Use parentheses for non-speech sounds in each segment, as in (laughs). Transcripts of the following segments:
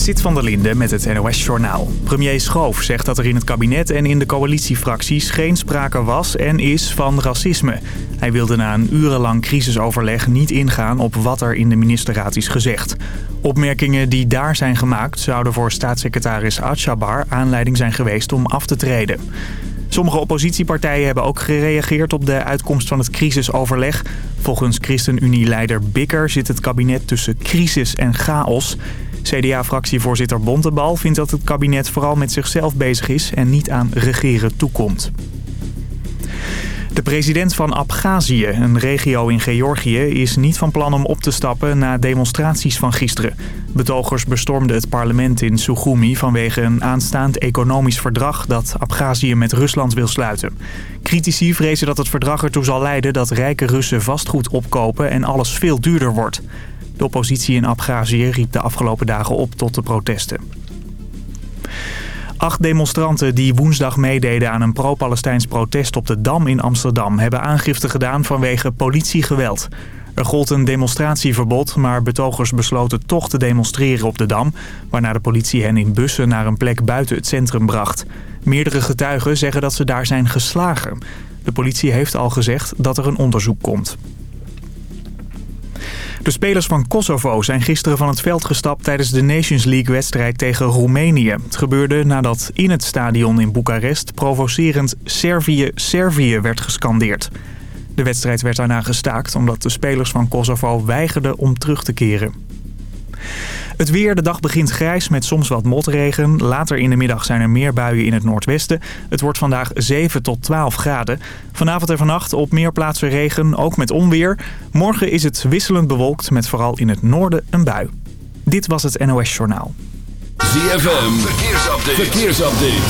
Sit van der Linde met het NOS-journaal. Premier Schoof zegt dat er in het kabinet en in de coalitiefracties geen sprake was en is van racisme. Hij wilde na een urenlang crisisoverleg niet ingaan op wat er in de ministerraad is gezegd. Opmerkingen die daar zijn gemaakt zouden voor staatssecretaris Atshabar aanleiding zijn geweest om af te treden. Sommige oppositiepartijen hebben ook gereageerd op de uitkomst van het crisisoverleg. Volgens ChristenUnie-leider Bikker zit het kabinet tussen crisis en chaos. CDA-fractievoorzitter Bontebal vindt dat het kabinet vooral met zichzelf bezig is en niet aan regeren toekomt. De president van Abhazie, een regio in Georgië, is niet van plan om op te stappen na demonstraties van gisteren. Betogers bestormden het parlement in Sukhumi vanwege een aanstaand economisch verdrag dat Abhazie met Rusland wil sluiten. Critici vrezen dat het verdrag ertoe zal leiden dat rijke Russen vastgoed opkopen en alles veel duurder wordt. De oppositie in Abhazie riep de afgelopen dagen op tot de protesten. Acht demonstranten die woensdag meededen aan een pro-Palestijns protest op de Dam in Amsterdam... hebben aangifte gedaan vanwege politiegeweld. Er gold een demonstratieverbod, maar betogers besloten toch te demonstreren op de Dam... waarna de politie hen in bussen naar een plek buiten het centrum bracht. Meerdere getuigen zeggen dat ze daar zijn geslagen. De politie heeft al gezegd dat er een onderzoek komt. De spelers van Kosovo zijn gisteren van het veld gestapt tijdens de Nations League-wedstrijd tegen Roemenië. Het gebeurde nadat in het stadion in Boekarest provocerend Servië-Servië werd gescandeerd. De wedstrijd werd daarna gestaakt omdat de spelers van Kosovo weigerden om terug te keren. Het weer, de dag begint grijs met soms wat motregen. Later in de middag zijn er meer buien in het noordwesten. Het wordt vandaag 7 tot 12 graden. Vanavond en vannacht op meer plaatsen regen, ook met onweer. Morgen is het wisselend bewolkt met vooral in het noorden een bui. Dit was het NOS Journaal. ZFM, verkeersupdate. verkeersupdate.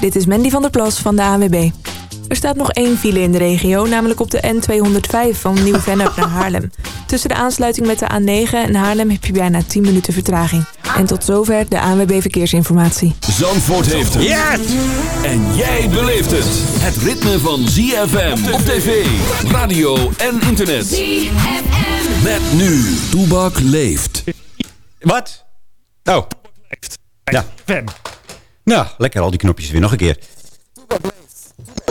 Dit is Mandy van der Plas van de ANWB. Er staat nog één file in de regio, namelijk op de N205 van Nieuw-Vennep naar (laughs) Haarlem. Tussen de aansluiting met de A9 en Haarlem heb je bijna 10 minuten vertraging. En tot zover de ANWB Verkeersinformatie. Zandvoort heeft het. Yes! En jij beleeft het. Het ritme van ZFM op tv, radio en internet. ZFM. Met nu, Toebak leeft. Wat? Oh. Ja. Fem. Nou, lekker al die knopjes weer nog een keer.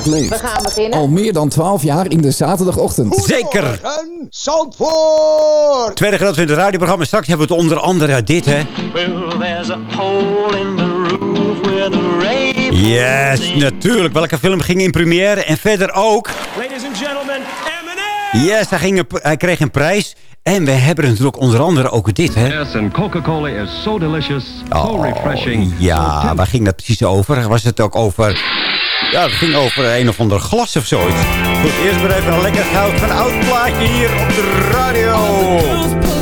We gaan beginnen. Al meer dan 12 jaar in de zaterdagochtend. Zeker. Zandvoort! Tweede gedeelte van het radioprogramma. Straks hebben we het onder andere dit, hè. Yes, natuurlijk. Welke film ging in première? En verder ook... Ladies and gentlemen, Eminem! Yes, hij, ging een, hij kreeg een prijs. En we hebben natuurlijk onder andere ook dit, hè. Yes, and Coca-Cola is so delicious, so refreshing. Oh, ja, waar ging dat precies over? Was het ook over... Ja, het ging over een of ander glas of zoiets. Goed, eerst maar even een lekker goud van oud plaatje hier op de radio.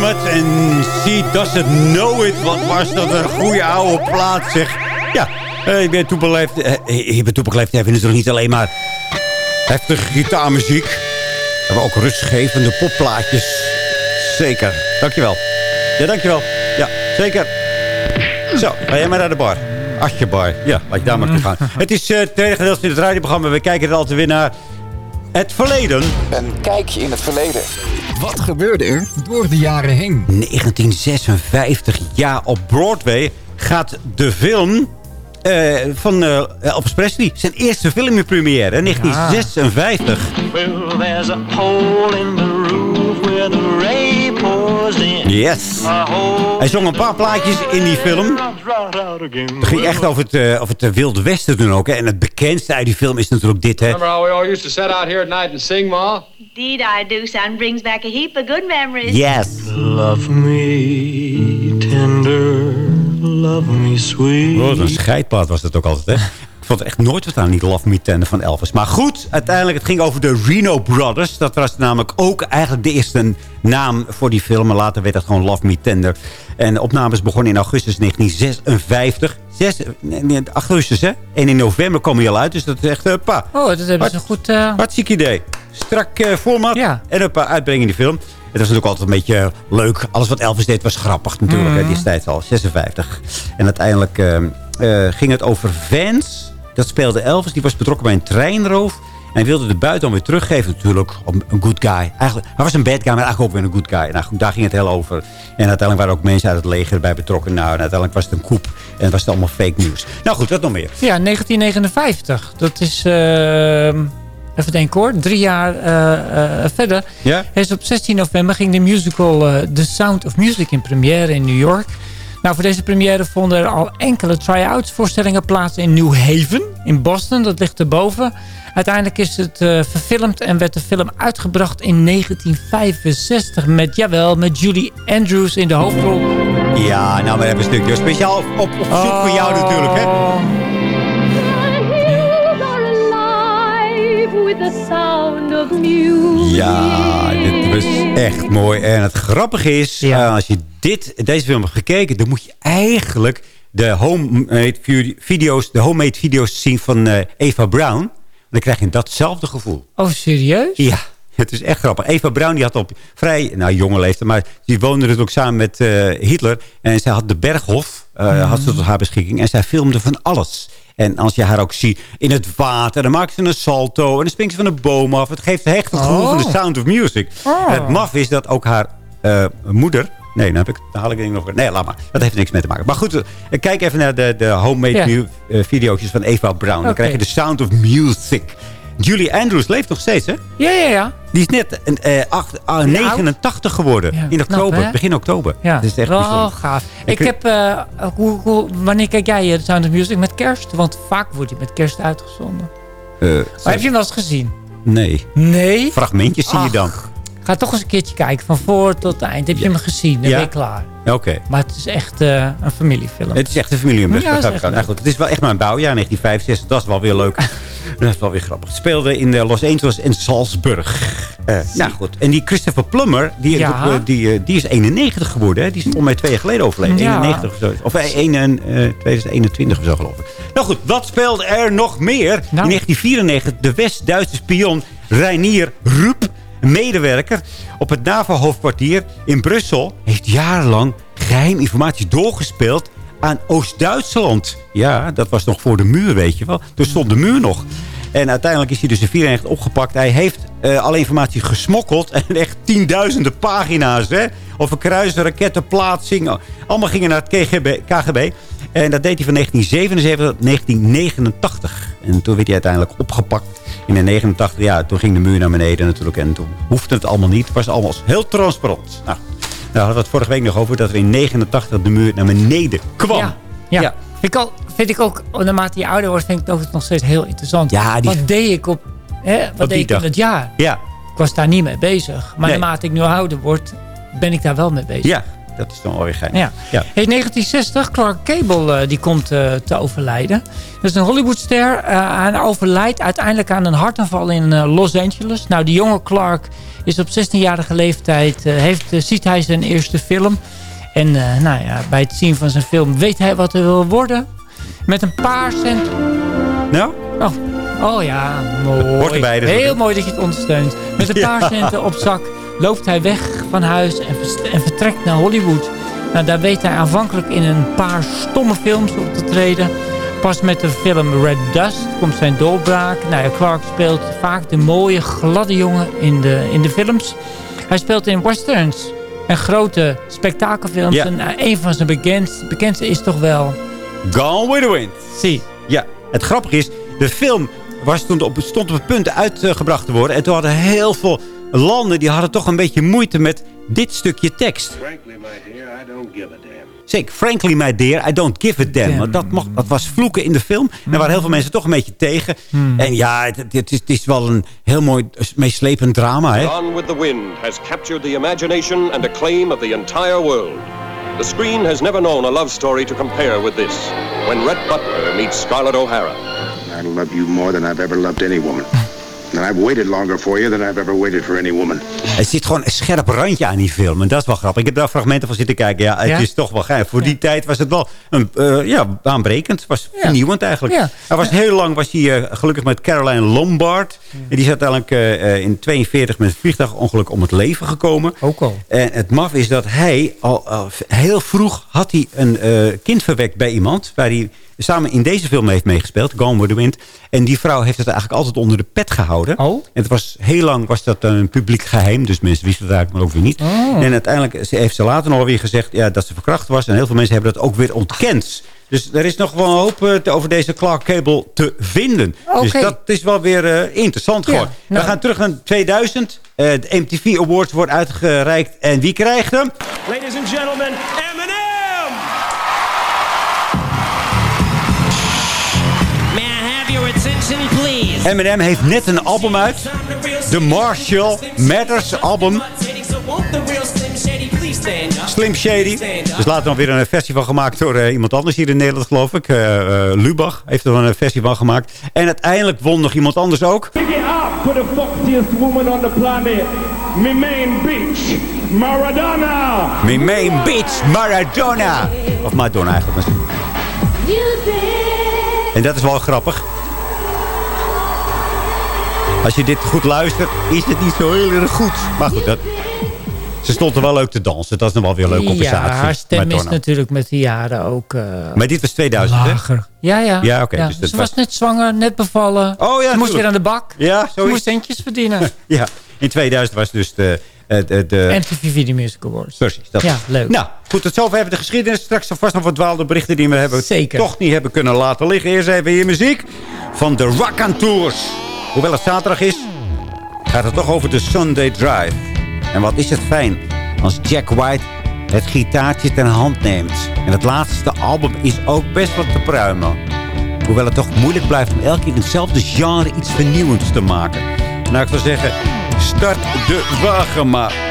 Format en She Doesn't Know It. Wat was dat een goede oude plaat, zeg. Ja, uh, ik ben toebeleefd. Uh, ik ben toebeleefd. Hij vindt het niet alleen maar heftige gitaarmuziek. We hebben ook rustgevende popplaatjes. Zeker. Dankjewel. Ja, dankjewel. Ja, zeker. Zo, ga jij maar naar de bar. Bar. Ja, laat je daar maar te gaan. (laughs) Het is het tweede gedeelte in het radioprogramma. We kijken er altijd weer naar het verleden. Een kijkje in het verleden. Wat gebeurde er door de jaren heen? 1956, ja, op Broadway gaat de film uh, van uh, Elvis Presley. Zijn eerste film in première, 1956. Well, there's a hole in the roof Yes. Hij zong een paar plaatjes in die film. Het ging echt over het, uh, over het Wilde Westen toen ook. Hè. En het bekendste uit die film is natuurlijk dit. Hè. Remember how we all used to sit out here at night and sing, Ma? Indeed I do, son. Brings back a heap of good memories. Yes. Love me tender, love me sweet. Oh, een scheidpaard was dat ook altijd, hè? Ik vond echt nooit wat aan die Love Me Tender van Elvis. Maar goed, uiteindelijk het ging over de Reno Brothers. Dat was namelijk ook eigenlijk de eerste naam voor die film. Maar later werd dat gewoon Love Me Tender. En de opnames begonnen in augustus 1956. 6, nee, augustus, hè? En in november komen die al uit. Dus dat is echt... Uh, pa, oh, dat hebben ze goed... Uh... Hartstikke idee. Strak uh, format. Ja. En een paar uitbrengen in die film. Het was natuurlijk altijd een beetje leuk. Alles wat Elvis deed was grappig natuurlijk. Mm. Hè, destijds al, 56. En uiteindelijk ging het over fans dat speelde Elvis. Die was betrokken bij een treinroof. En hij wilde de buit dan weer teruggeven natuurlijk. Om een good guy. Eigenlijk, hij was een bad guy, maar eigenlijk ook weer een good guy. Nou, daar ging het heel over. En uiteindelijk waren ook mensen uit het leger bij betrokken. Nou, en uiteindelijk was het een koep. En was het allemaal fake news. Nou goed, wat nog meer? Ja, 1959. Dat is... Uh, even denken hoor. Drie jaar uh, uh, verder. Ja? Is op 16 november ging de musical The Sound of Music in première in New York. Nou, voor deze première vonden er al enkele try-outs voorstellingen plaats in New Haven, in Boston. Dat ligt erboven. Uiteindelijk is het uh, verfilmd en werd de film uitgebracht in 1965 met, jawel, met Julie Andrews in de hoofdrol. Ja, nou, we hebben een stukje speciaal op, op, zoek oh. voor jou natuurlijk, hè? Ja, was echt mooi. En het grappige is, ja. uh, als je dit, deze film hebt gekeken... dan moet je eigenlijk de homemade video's, de homemade video's zien van uh, Eva Brown. Dan krijg je datzelfde gevoel. Oh, serieus? Ja. Het is echt grappig. Eva Brown die had op vrij nou, jonge leeftijd... maar die woonde natuurlijk samen met uh, Hitler. En zij had de Berghof uh, had ze tot haar beschikking. En zij filmde van alles. En als je haar ook ziet in het water, dan maakt ze een salto... en dan springt ze van een boom af. Het geeft echt het gevoel van de oh. Sound of Music. Oh. Het maf is dat ook haar uh, moeder... Nee, dan, heb ik, dan haal ik het nog... Nee, laat maar. Dat heeft niks mee te maken. Maar goed, kijk even naar de, de homemade ja. video's van Eva Brown. Dan krijg je de Sound of Music. Julie Andrews leeft nog steeds, hè? Ja, ja, ja. Die is net uh, 8, uh, 89 geworden. Ja, in oktober, begin oktober. Ja, dat is echt wel gaaf. Ik, heb, uh, hoe, hoe, wanneer kijk jij de Sound of Music met kerst? Want vaak wordt hij met kerst uitgezonden. Maar heb je hem wel eens gezien? Nee. Nee? Fragmentjes zie je dan. Ga toch eens een keertje kijken, van voor tot eind. Heb je hem gezien? Dan ben je klaar. Oké. Maar het is echt uh, een familiefilm. Het is echt een familiefilm. Ja, het, nou, het is wel echt maar een bouwjaar, 1965. Dat is wel weer leuk. (laughs) dat is wel weer grappig. Het speelde in uh, Los Angeles en Salzburg. Uh, nou goed. En die Christopher Plummer, die, ja. die, die is 91 geworden. Hè? Die is volgens mij twee jaar geleden overleden. Ja. 91 of zo. Of 1, 2021 of zo geloof ik. Nou goed, wat speelde er nog meer? Nou. In 1994 de West-Duitse spion Reinier Rupp een medewerker op het NAVO-hoofdkwartier in Brussel... heeft jarenlang geheim informatie doorgespeeld aan Oost-Duitsland. Ja, dat was nog voor de muur, weet je wel. Toen stond de muur nog. En uiteindelijk is hij dus in 94 opgepakt. Hij heeft uh, alle informatie gesmokkeld. (laughs) En echt tienduizenden pagina's. Hè? Over kruisen, rakettenplaatsing. Allemaal gingen naar het KGB, KGB. En dat deed hij van 1977 tot 1989. En toen werd hij uiteindelijk opgepakt. In de 89, ja, toen ging de muur naar beneden natuurlijk. En toen hoefde het allemaal niet. Het was allemaal heel transparant. Nou, daar hadden we het vorige week nog over. Dat er in 89 de muur naar beneden kwam. Ja, ja. ja. Vind, ik al, vind ik ook, naarmate je ouder wordt, vind ik het nog steeds heel interessant. Ja, die... Wat deed ik op, hè, wat deed ik in het jaar? Ja. Ik was daar niet mee bezig. Maar naarmate ik nu ouder word, ben ik daar wel mee bezig. Ja, dat is dan alweer gek. Ja. ja. Hey, 1960, Clark Cable uh, die komt uh, te overlijden. Dat is een Hollywoodster. Uh, hij overlijdt uiteindelijk aan een hartaanval in Los Angeles. Nou, die jonge Clark is op 16-jarige leeftijd... heeft, ziet hij zijn eerste film. En nou ja, bij het zien van zijn film weet hij wat hij wil worden. Met een paar cent... Nou? Oh, oh ja, mooi. Heel mooi dat je het ondersteunt. Met een paar (laughs) centen op zak loopt hij weg van huis en, en vertrekt naar Hollywood. Nou, daar weet hij aanvankelijk in een paar stomme films op te treden. Pas met de film Red Dust komt zijn doorbraak. Nou, ja, Clark speelt vaak de mooie, gladde jongen in de, in de films. Hij speelt in westerns en grote spektakelfilms. En uh, een van zijn bekendste, bekendste is toch wel... Gone with the Wind. Zie. Ja, het grappige is, de film was toen op, stond op het punt uitgebracht te worden. En toen hadden heel veel landen die hadden toch een beetje moeite met dit stukje tekst. Frankly, my dear, I don't give a damn. Zeker, frankly, my dear, I don't give a damn. damn. Dat, mocht, dat was vloeken in de film. En daar waren heel veel mensen toch een beetje tegen. Hmm. En ja, het, het, is, het, is, wel een heel mooi, meeslepend drama. Hè? Gone with the Wind has captured the imagination and acclaim of the entire world. The screen has never known a love story to compare with this. When Red Butler meets Scarlett O'Hara. I love you more than I've ever loved any woman. (laughs) And I've waited longer for you than I've ever waited for any woman. Er zit gewoon een scherp randje aan die film. En dat is wel grappig. Ik heb daar fragmenten van zitten kijken. Ja, het is toch wel gaaf. Voor die tijd was het wel een, uh, ja, baanbrekend. Het was vernieuwend eigenlijk. Hij was heel lang was hij uh, gelukkig met Caroline Lombard. En die is uiteindelijk uh, in 42 met een vliegtuigongeluk om het leven gekomen. Ook al. En het maf is dat hij al, al heel vroeg had hij een kind verwekt bij iemand. Waar hij samen in deze film heeft meegespeeld. Gone with the Wind. En die vrouw heeft het eigenlijk altijd onder de pet gehouden. Oh. En het was, heel lang was dat een publiek geheim. Dus mensen wisten het eigenlijk maar ook weer niet. Oh. En uiteindelijk heeft ze later nog weer gezegd ja, dat ze verkracht was. En heel veel mensen hebben dat ook weer ontkend. Dus er is nog wel een hoop uh, over deze Clark Cable te vinden. Dus dat is wel weer uh, interessant geworden. We nou. gaan terug naar 2000. Uh, de MTV Awards wordt uitgereikt. En wie krijgt hem? Ladies and gentlemen, Eminem heeft net een album uit. The Marshall Matters album. Slim Shady. Dus later nog weer een versie van gemaakt door uh, iemand anders hier in Nederland, geloof ik. Uh, uh, Lubach heeft er een versie van gemaakt. En uiteindelijk won nog iemand anders ook. Pick it up for the foxiest woman on the planet. My main bitch, Maradona. My main bitch, Maradona. Of Madonna eigenlijk. En dat is wel grappig. Als je dit goed luistert, is het niet zo heel erg goed. Maar goed, dat, ze stond er wel leuk te dansen. Dat is nog wel weer een leuke compensatie. Ja, haar stem is natuurlijk met de jaren ook uh, Maar dit was 2000, lager. hè? Ja, ja. ja, oké. dus ze was... net zwanger, net bevallen. Oh, ja, ze moest weer aan de bak. Ja, zo ze moest centjes verdienen. (laughs) ja, in 2000 was dus de... De, de... MTV Video Music Awards. Precies. Dat ja, leuk. Nou, goed, tot zover even de geschiedenis. Straks vast nog wat dwaalde berichten die we hebben Zeker. toch niet hebben kunnen laten liggen. Eerst even hier muziek van de Rock and Tours. Hoewel het zaterdag is, gaat het toch over de Sunday Drive. En wat is het fijn als Jack White het gitaartje ten hand neemt. En het laatste album is ook best wat te pruimen. Hoewel het toch moeilijk blijft om elke keer in hetzelfde genre iets vernieuwends te maken. Nou, ik zou zeggen, start de wagen maar.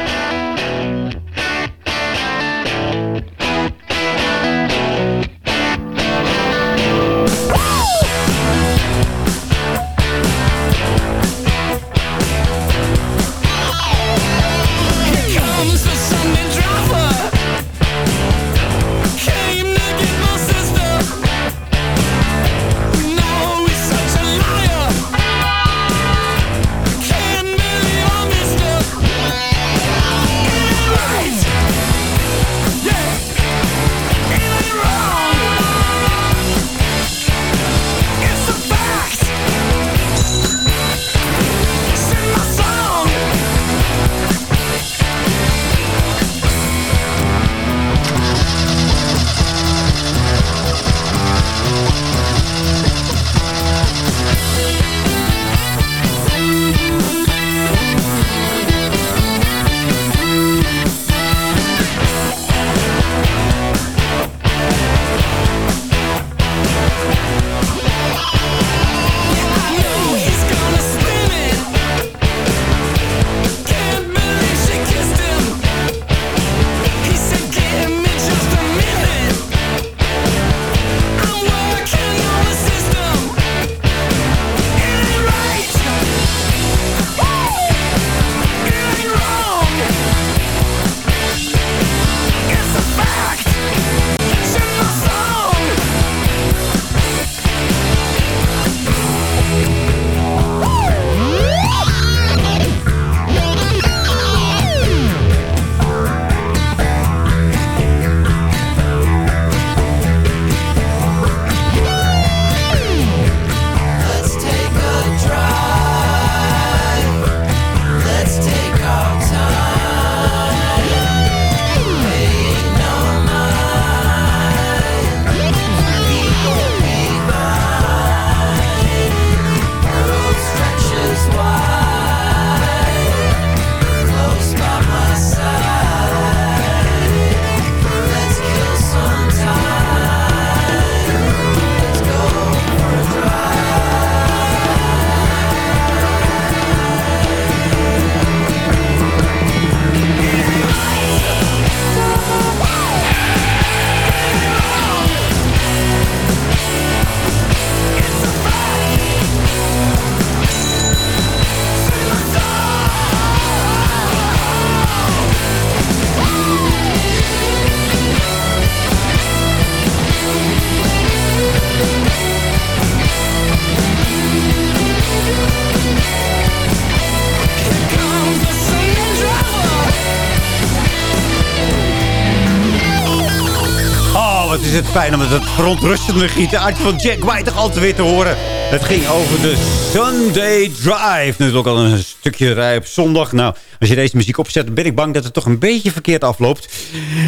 Fijn om het verontrustende gieten uit van Jack White toch altijd weer te horen. Het ging over de Sunday Drive. Natuurlijk al een stukje rij op zondag. Nou, als je deze muziek opzet, ben ik bang dat het toch een beetje verkeerd afloopt.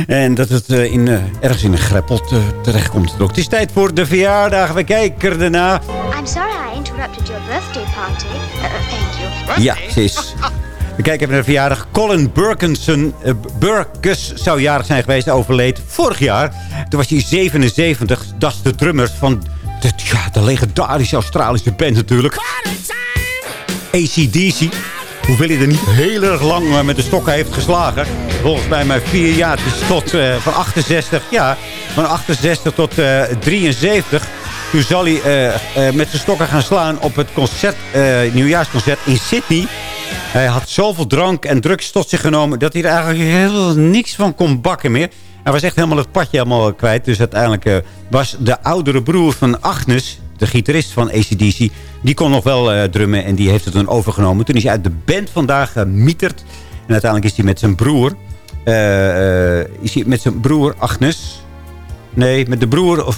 En dat het uh, in, uh, ergens in een greppel terechtkomt. Het is tijd voor de verjaardag. We kijken erna. I'm sorry I interrupted your birthday party. Uh, thank you. Ja, precies. We kijken even naar de verjaardag. Colin Burkinson, uh, Burkus zou jarig zijn geweest, overleed vorig jaar. Toen was hij 77. Dat is de drummer van de, ja, de legendarische Australische band natuurlijk. ACDC. Hoeveel hij er niet heel erg lang eh, met de stokken heeft geslagen. Volgens mij maar vier jaar. Dus tot, uh, van 68, ja, van 68 tot uh, 73. Toen zal hij met zijn stokken gaan slaan op het concert, nieuwjaarsconcert in Sydney. Hij had zoveel drank en drugs tot zich genomen... dat hij er eigenlijk heel niks van kon bakken meer. Hij was echt helemaal het padje helemaal kwijt. Dus uiteindelijk uh, was de oudere broer van Agnes... de gitarist van ACDC... die kon nog wel uh, drummen en die heeft het dan overgenomen. Toen is hij uit de band vandaag gemieterd. En uiteindelijk is hij met zijn broer... Is hij met zijn broer Agnes... Nee, met de broer of,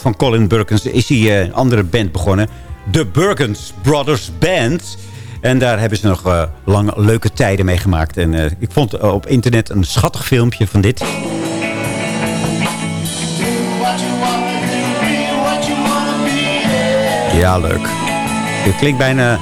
van Colin Burkens is hij een andere band begonnen. De Burkens Brothers Band... En daar hebben ze nog uh, lang leuke tijden mee gemaakt. En uh, ik vond uh, op internet een schattig filmpje van dit. Ja, leuk. Het klinkt bijna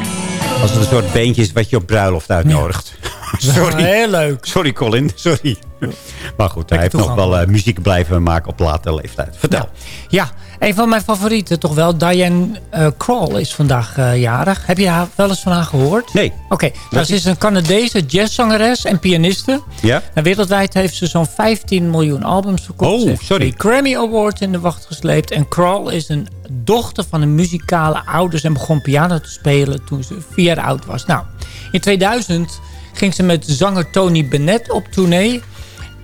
als een soort beentjes wat je op bruiloft uitnodigt. Ja. (laughs) Sorry. Heel leuk. Sorry Colin, sorry. (laughs) Maar goed, hij heeft nog wel uh, muziek blijven maken op late leeftijd. Vertel. Ja. ja, een van mijn favorieten toch wel. Diane uh, Krall is vandaag uh, jarig. Heb je haar wel eens van haar gehoord? Nee. Oké, okay. nou, ze is een Canadese jazzzangeres en pianiste. Ja. En wereldwijd heeft ze zo'n 15 miljoen albums verkocht. Oh, sorry. Een Grammy Award in de wacht gesleept. En Krall is een dochter van een muzikale ouders en begon piano te spelen toen ze vier jaar oud was. Nou, in 2000 ging ze met zanger Tony Bennett op tournee.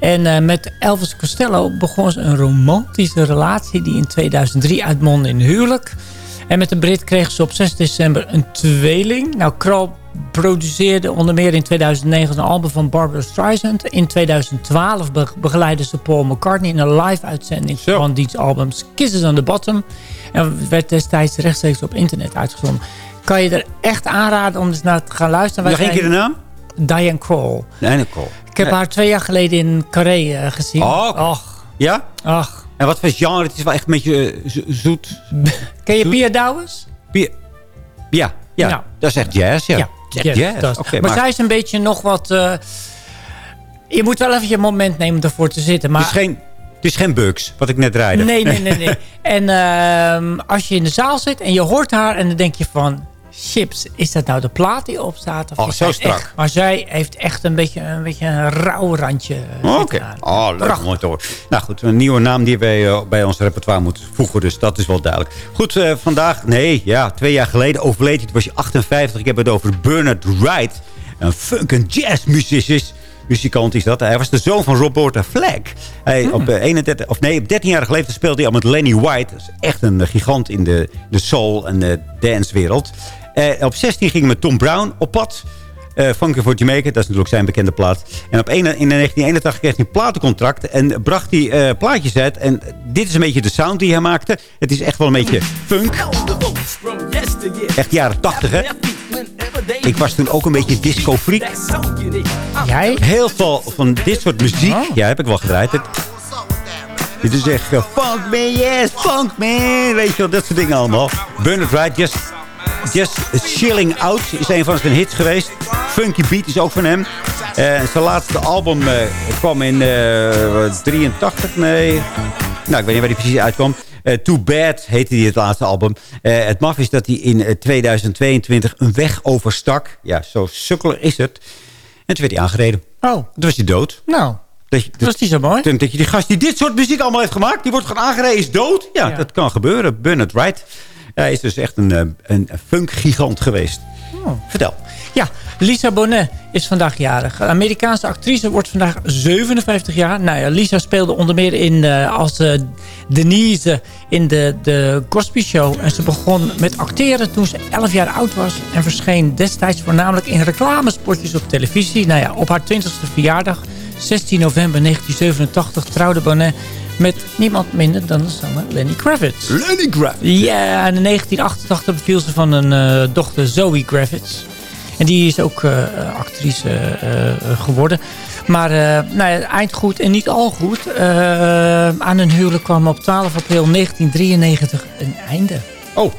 En uh, met Elvis Costello begon ze een romantische relatie... die in 2003 uitmondde in huwelijk. En met de Brit kreeg ze op 6 december een tweeling. Nou, Kroll produceerde onder meer in 2009 een album van Barbara Streisand. In 2012 be begeleidde ze Paul McCartney in een live-uitzending van die albums Kisses on the Bottom. En werd destijds rechtstreeks op internet uitgezonden. Kan je er echt aanraden om eens naar te gaan luisteren? Nog één keer de naam? Diane Kroll. Diane Kroll. Ik heb haar twee jaar geleden in Carré gezien. Oh, Och. Ja? Ach. En wat voor genre? Het is wel echt een beetje uh, zoet. (laughs) Ken je Pia Douwes? Pia... Ja, ja. Nou. dat is echt jazz, ja. ja jazz. jazz. Okay, maar, maar, zij is een beetje nog wat... Uh, je moet wel even je moment nemen ervoor te zitten. Maar... Het is geen... Het is geen bugs, wat ik net draaide. Nee, nee, nee. (laughs) nee. en uh, als je in de zaal zit en je hoort haar... en dan denk je van chips. Is dat nou de plaat die op staat? Of oh, zo strak. Echt, maar zij heeft echt een beetje een, beetje een rauw randje. Oké. Okay. Oh, leuk. Mooi hoor. Nou goed, een nieuwe naam die wij uh, bij ons repertoire moeten voegen. Dus dat is wel duidelijk. Goed, uh, vandaag, nee, ja, twee jaar geleden overleed hij. was je 58. Ik heb het over Bernard Wright. Een funk- en jazzmusicus muzikant is dat. Hij was de zoon van Roberta Flack. Hij, hmm. op, 31, of nee, op 13-jarige leeftijd speelde hij al met Lenny White. Dat is echt een gigant in de, de soul- en de dancewereld. Uh, op 16 ging met Tom Brown op pad. Uh, Funky for Jamaica, dat is natuurlijk zijn bekende plaat. En op 1, in 1981 kreeg hij een platencontract en bracht hij uh, plaatjes uit. En dit is een beetje de sound die hij maakte. Het is echt wel een beetje funk. Echt jaren 80, hè? Ik was toen ook een beetje disco-freak. Jij? Heel veel van dit soort muziek. Oh. Ja, heb ik wel gedraaid. Het, dit is echt uh, funk man, yes, funk man. Weet je wel, dat soort dingen allemaal. Bernard Wright, just Just Chilling Out is een van zijn hits geweest. Funky Beat is ook van hem. En zijn laatste album uh, kwam in uh, eh, 83, nee. Nou, ik weet niet waar die precies uitkwam. Too Bad heette die het laatste album. Het maf is dat hij in 2022 een weg overstak. Ja, zo sukkelig is het. En toen werd hij aangereden. Oh. Toen was hij dood. Nou, dat, je, dat was niet zo mooi. Dat je die gast die dit soort muziek allemaal heeft gemaakt... die wordt gewoon aangereden, is dood. Ja, ja. dat kan gebeuren. Bernard Wright. Hij is dus echt een, eh, een funkgigant geweest. Oh. Vertel. Ja, Lisa Bonet is vandaag jarig. Een Amerikaanse actrice wordt vandaag 57 jaar. Nou ja, Lisa speelde onder meer in, uh, als uh, Denise in de, de Cosby Show. En ze begon met acteren toen ze 11 jaar oud was. En verscheen destijds voornamelijk in reclamespotjes op televisie. Nou ja, op haar 20ste verjaardag, 16 november 1987, trouwde Bonet Met niemand minder dan de zanger Lenny Kravitz. Lenny Kravitz? Ja, in 1988 beviel ze van een uh, dochter Zoe Kravitz. En die is ook uh, actrice uh, geworden. Maar nou ja, eind goed en niet al goed. aan hun huwelijk kwam op 12 april 1993 een einde. Oh,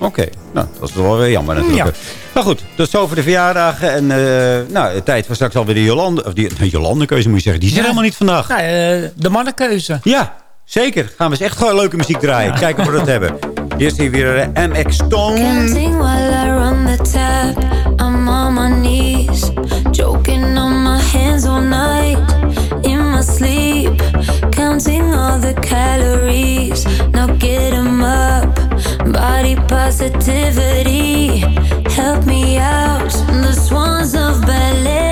oké. Nou, dat is wel weer jammer natuurlijk. Ja. Maar goed, dat is over de verjaardagen. En uh, nou, tijd voor straks alweer de Jolande... Of die, de Jolande-keuze moet je zeggen. Die er helemaal niet vandaag. Nou, uh, de mannenkeuze. Ja, zeker. Gaan we eens echt gewoon leuke muziek draaien. Kijken of we dat hebben. Hier is hier weer uh, MX Stone. Counting while I run the tap. I'm on my knees. Joking on my hands all night. In my sleep. Counting all the calories. Now get them up. Body positivity, help me out. The swans of ballet,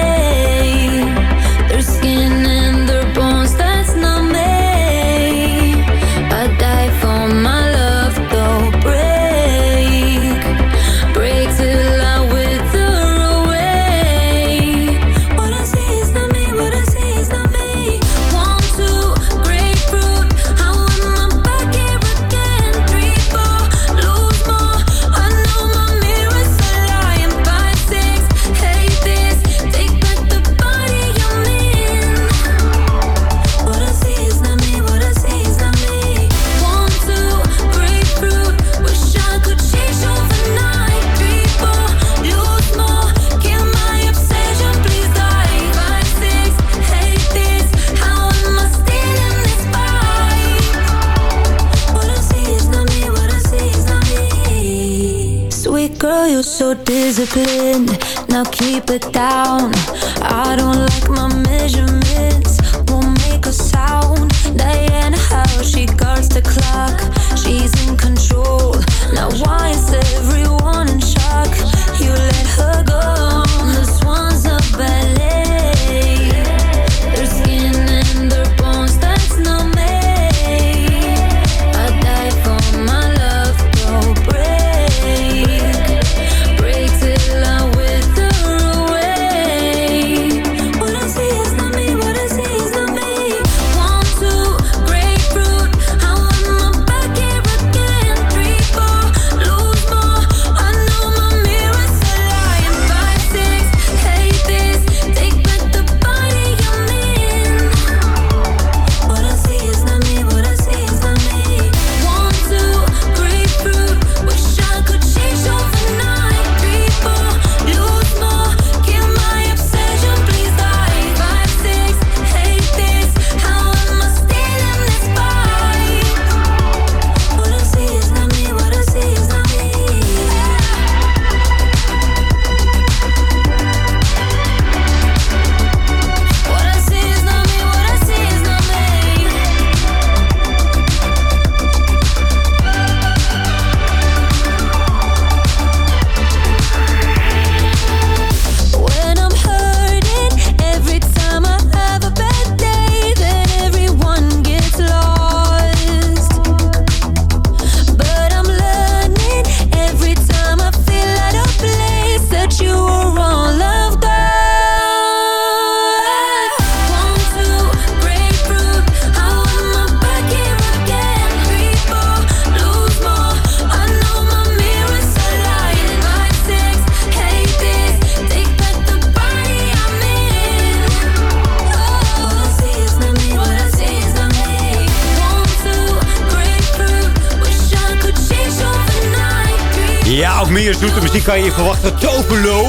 kan je verwachten. Tovelo.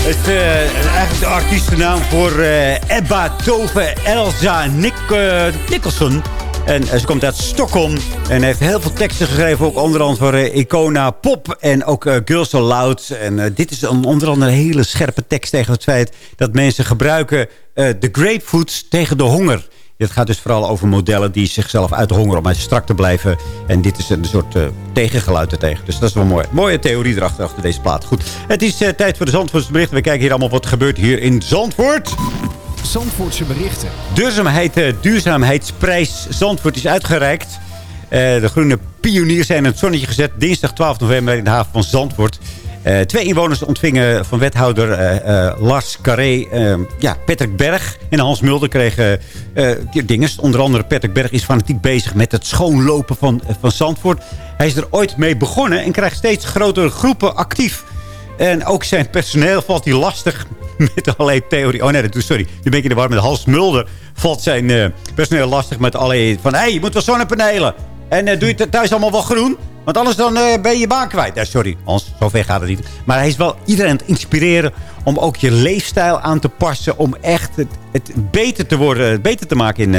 Het is eh, eigenlijk de artiestennaam voor eh, Ebba Tove Elsa Nick, eh. En ze komt uit Stockholm. En heeft heel veel teksten geschreven. Ook onder andere voor Icona Pop. En ook Girls So Loud. En dit is een, onder andere een hele scherpe tekst tegen het feit... dat mensen gebruiken de grapefruits tegen de honger. Dit gaat dus vooral over modellen die zichzelf uithongeren... om maar strak te blijven. En dit is een soort eh, tegengeluid ertegen. Dus dat is wel mooi. Mooie theorie erachter, achter deze plaat. Goed, het is eh, tijd voor de Zandvoortse berichten. We kijken hier allemaal wat er gebeurt hier in Zandvoort. Zandvoortse berichten. Duurzaamheid, eh, duurzaamheidsprijs Zandvoort is uitgereikt. De groene pioniers zijn in het zonnetje gezet. Dinsdag 12 november in de haven van Zandvoort. Eh, twee inwoners ontvingen van wethouder eh, eh, Lars Carré... ja, Patrick Berg en Hans Mulder kregen dingen. Onder andere Patrick Berg is fanatiek bezig met het schoonlopen van, van Zandvoort. Hij is er ooit mee begonnen en krijgt steeds grotere groepen actief. En ook zijn personeel valt hij lastig (laughs) met allerlei theorie. Oh nee, sorry. Nu ben ik in de war met Hans Mulder. Valt zijn personeel lastig met allerlei... Van, hé, hey, je moet wel zonnepanelen. En doe je het thuis allemaal wel groen? Want anders dan, uh, ben je je baan kwijt. Ja, sorry, Hans, zover gaat het niet. Maar hij is wel iedereen het inspireren om ook je leefstijl aan te passen. Om echt het, het beter te worden, beter te maken in,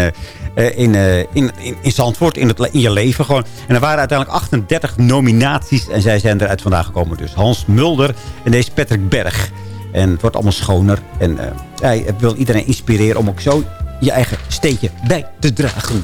uh, in, in, in, in Zandvoort, in, het, in je leven gewoon. En er waren uiteindelijk 38 nominaties en zij zijn eruit vandaag gekomen. Dus Hans Mulder en deze Patrick Berg. En het wordt allemaal schoner. En hij wil iedereen inspireren om ook zo je eigen steentje bij te dragen.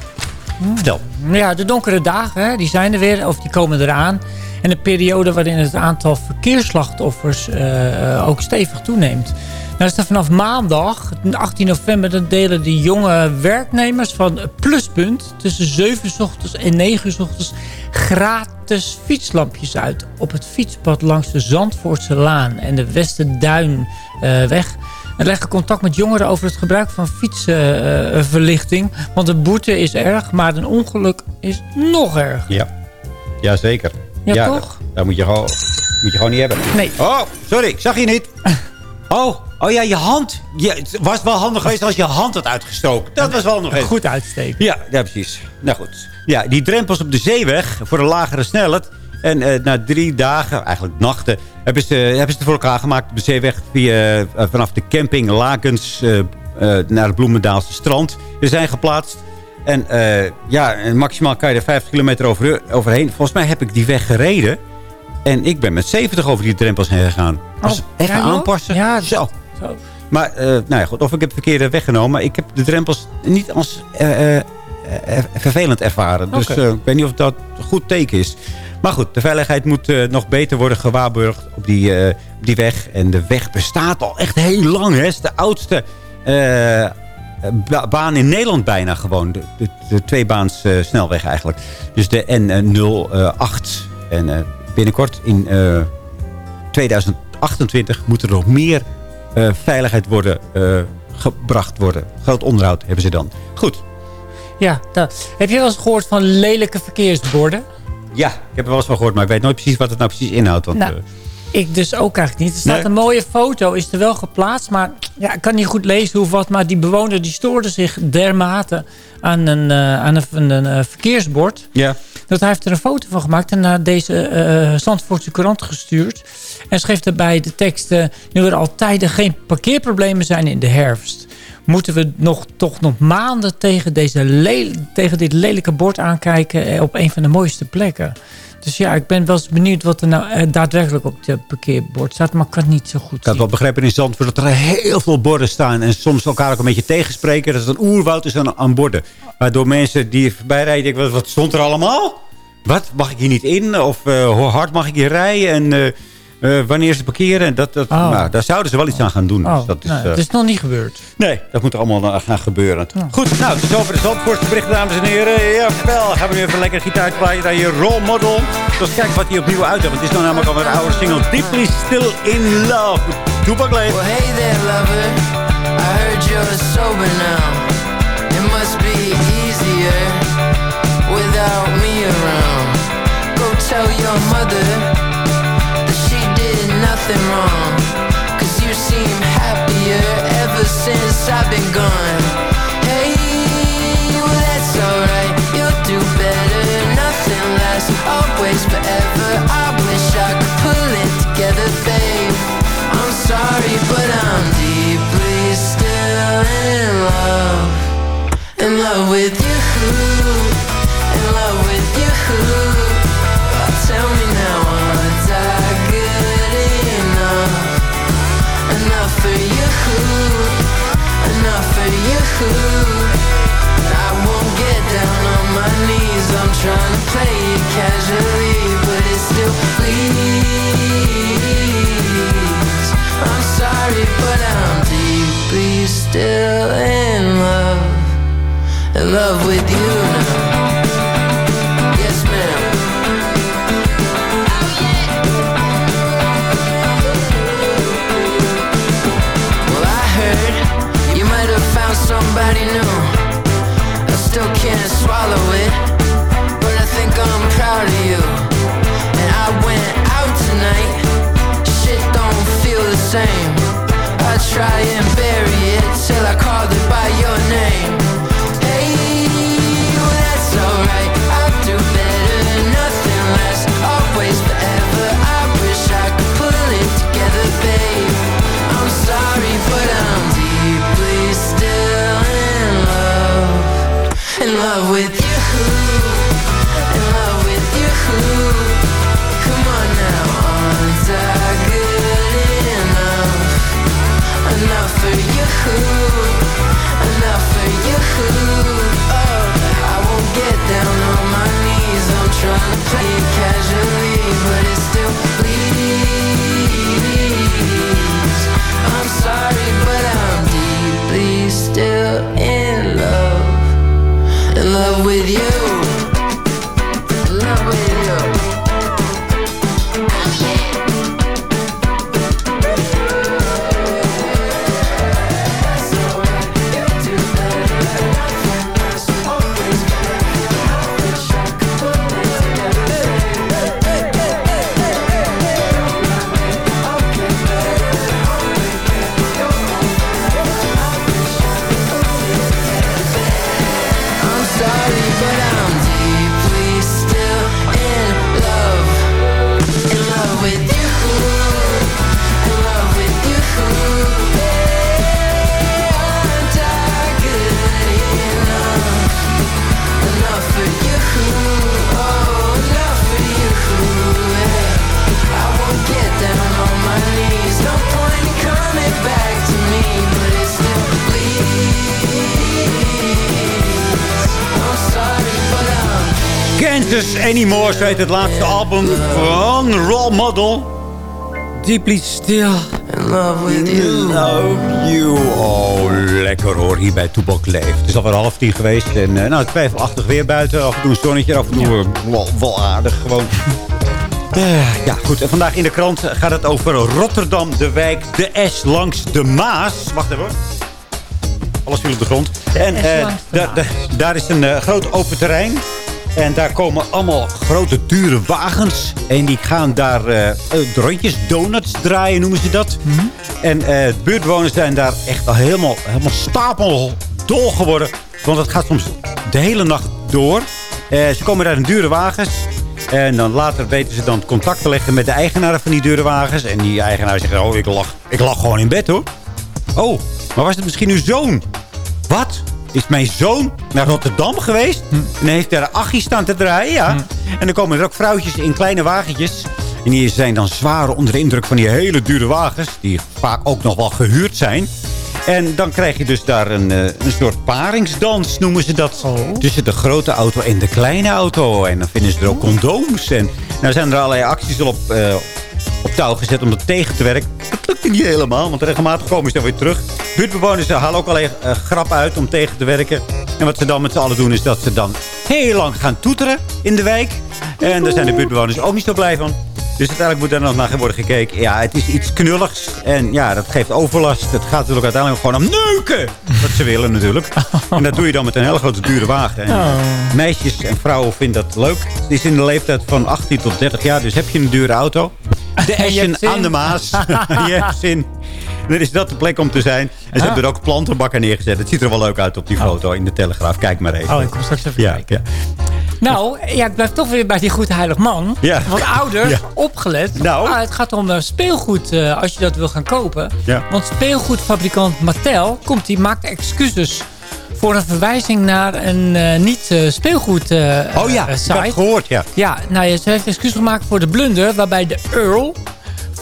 Ja, de donkere dagen, die zijn er weer, of die komen eraan. En een periode waarin het aantal verkeersslachtoffers uh, ook stevig toeneemt. Nou is vanaf maandag, 18 november, delen de jonge werknemers van Pluspunt tussen 7 uur ochtends en 9 uur ochtends gratis fietslampjes uit op het fietspad langs de Zandvoortse Laan en de Westerduinweg. Uh, en leggen contact met jongeren over het gebruik van fietsverlichting. want de boete is erg, maar een ongeluk is nog erg. Ja, ja zeker. Ja, toch? Dat, moet, je gewoon, moet je gewoon niet hebben. Nee. Oh, sorry, ik zag je niet. (laughs) Oh, oh ja, je hand. Je, het was wel handig geweest als je hand had uitgestoken. Dat was wel nog even. Goed uitsteken. Ja, ja, precies. Nou goed. Ja, die drempels op de zeeweg voor een lagere snelheid en uh, na drie dagen, eigenlijk nachten, hebben ze, hebben ze het voor elkaar gemaakt. De zeeweg via, uh, vanaf de camping Lakens uh, naar het Bloemendaalse strand. Er zijn geplaatst. En ja, maximaal kan je er 50 kilometer over, overheen. Volgens mij heb ik die weg gereden. En ik ben met 70 over die drempels heen gegaan. Oh, even aanpassen. Ja, zo. zo. Maar, nou ja, goed. Of ik heb het verkeerde weggenomen. Maar ik heb de drempels niet als vervelend ervaren. Dus ik weet niet of dat een goed teken is. Maar goed, de veiligheid moet uh, nog beter worden gewaarborgd op die, uh, op die weg. En de weg bestaat al echt heel lang. Hè. Het is de oudste uh, baan in Nederland bijna gewoon. De, de, de tweebaans snelweg eigenlijk. Dus de N08. En binnenkort in 2028 moet er nog meer veiligheid worden gebracht worden. Groot onderhoud hebben ze dan. Goed. Ja, heb je wel eens gehoord van lelijke verkeersborden? Ja, ik heb er wel eens van gehoord, maar ik weet nooit precies wat het nou precies inhoudt. Want, nou, uh... Ik dus ook eigenlijk niet. Er staat een mooie foto, is er wel geplaatst. Maar ja, ik kan niet goed lezen hoe wat. Maar die bewoner die stoorde zich dermate aan een, uh, aan een, een, uh, verkeersbord. Ja. Dat hij heeft er een foto van gemaakt en naar deze uh, Zandvoortse krant gestuurd. En schreef daarbij de tekst... nu er al tijden geen parkeerproblemen zijn in de herfst moeten we nog, toch nog maanden tegen, deze tegen dit lelijke bord aankijken eh, op een van de mooiste plekken. Dus ja, ik ben wel eens benieuwd wat er nou eh, daadwerkelijk op het parkeerbord staat. Maar ik kan het niet zo goed Ik had wel begrepen in Zandvoort dat er heel veel borden staan. En soms elkaar ook een beetje tegenspreken. Dat is een oerwoud is aan, aan borden. Waardoor mensen die voorbij rijden denken, wat, wat stond er allemaal? Wat, mag ik hier niet in? Of uh, hoe hard mag ik hier rijden? En... Uh, uh, wanneer ze parkeren. Dat, dat, oh. nou, daar zouden ze wel iets aan gaan doen. Oh, dus dat is, nee, uh, het is nog niet gebeurd. Nee, dat moet er allemaal gaan gebeuren. Oh. Goed, nou, het is over de Zandvoortse bericht, dames en heren. Jawel, gaan we nu even lekker gitaar spelen naar je role model. Dus kijk wat hij opnieuw uit heeft. Het is dan namelijk alweer een oude single. Deeply Still in Love. Toepak Well, hey there, lover. I heard you're sober now. It must be easier without me around. Go tell your mother nothing wrong. Cause you seem happier ever since I've been gone. Hey, well that's alright. You'll do better, nothing lasts. Always forever. I wish I could pull it together, babe. I'm sorry, but I'm deeply still in love. In love with you trying to play it casually, but it still bleeds. I'm sorry, but I'm deeply still in love, in love with you now. Yes, ma'am. Well, I heard you might have found somebody new. I still can't swallow it try and bury it till I called Heet het laatste album van Role Model. Deeply Still. in love with you. Love you. Oh, lekker hoor, hier bij Toebak Leeft. Het is alweer half tien geweest en uh, nou, twijfelachtig weer buiten. Af en toe een zonnetje, af en toe eh, wel, wel aardig gewoon. (laughs) Eh, ja, goed. En vandaag in de krant gaat het over Rotterdam, de wijk De S langs de Maas. Wacht even hoor. Alles viel op de grond. En eh, daar- is een groot open terrein. En daar komen allemaal grote, dure wagens. En die gaan daar eh eh, rondjes, donuts draaien, noemen ze dat. En eh, de buurtbewoners zijn daar echt al helemaal, helemaal stapeldol geworden. Want het gaat soms de hele nacht door. Ze komen daar in dure wagens. En dan later weten ze dan contact te leggen met de eigenaren van die dure wagens. En die eigenaar zegt, oh, ik lag, ik lag gewoon in bed hoor. Oh, maar was het misschien uw zoon? Wat? Is mijn zoon naar Rotterdam geweest? En heeft daar een achie staan te draaien, ja. En dan komen er ook vrouwtjes in kleine wagentjes. En die zijn dan zwaar onder de indruk van die hele dure wagens. Die vaak ook nog wel gehuurd zijn. En dan krijg je dus daar een, eh, een soort paringsdans, noemen ze dat. Tussen de grote auto en de kleine auto. En dan vinden ze er ook condooms. En nou zijn er allerlei acties op, eh, op touw gezet om dat tegen te werken. Dat lukte niet helemaal, want regelmatig komen ze dan weer terug. Buurtbewoners eh, halen ook allerlei eh, grap uit om tegen te werken. En wat ze dan met z'n allen doen is dat ze dan heel lang gaan toeteren in de wijk. En daar zijn de buurtbewoners ook niet zo blij van. Dus uiteindelijk moet daar nog naar worden gekeken. Ja, het is iets knulligs. En ja, dat geeft overlast. Het gaat natuurlijk uiteindelijk gewoon om neuken. Wat ze willen natuurlijk. En dat doe je dan met een hele grote dure wagen. En Meisjes en vrouwen vinden dat leuk. Het is in de leeftijd van 18 tot 30 jaar. Dus heb je een dure auto. De (laughs) Eschen aan de Maas. (laughs) je hebt zin. Dan is dat de plek om te zijn. En ze hebben er ook plantenbakken neergezet. Het ziet er wel leuk uit op die foto in de Telegraaf. Kijk maar even. Oh, ik kom straks even ja, kijken. ja. Nou, ja, ik blijf toch weer bij die goed heilig man. Ja. Want ouders, Ja. opgelet. Nou. Ah, het gaat om eh, speelgoed eh, als je dat wil gaan kopen. Ja. Want speelgoedfabrikant Mattel komt, die maakt excuses voor een verwijzing naar een eh, niet speelgoed eh, Oh ja, ik site. heb het gehoord, ja. Ja, nou ze heeft excuus gemaakt voor de blunder waarbij de Earl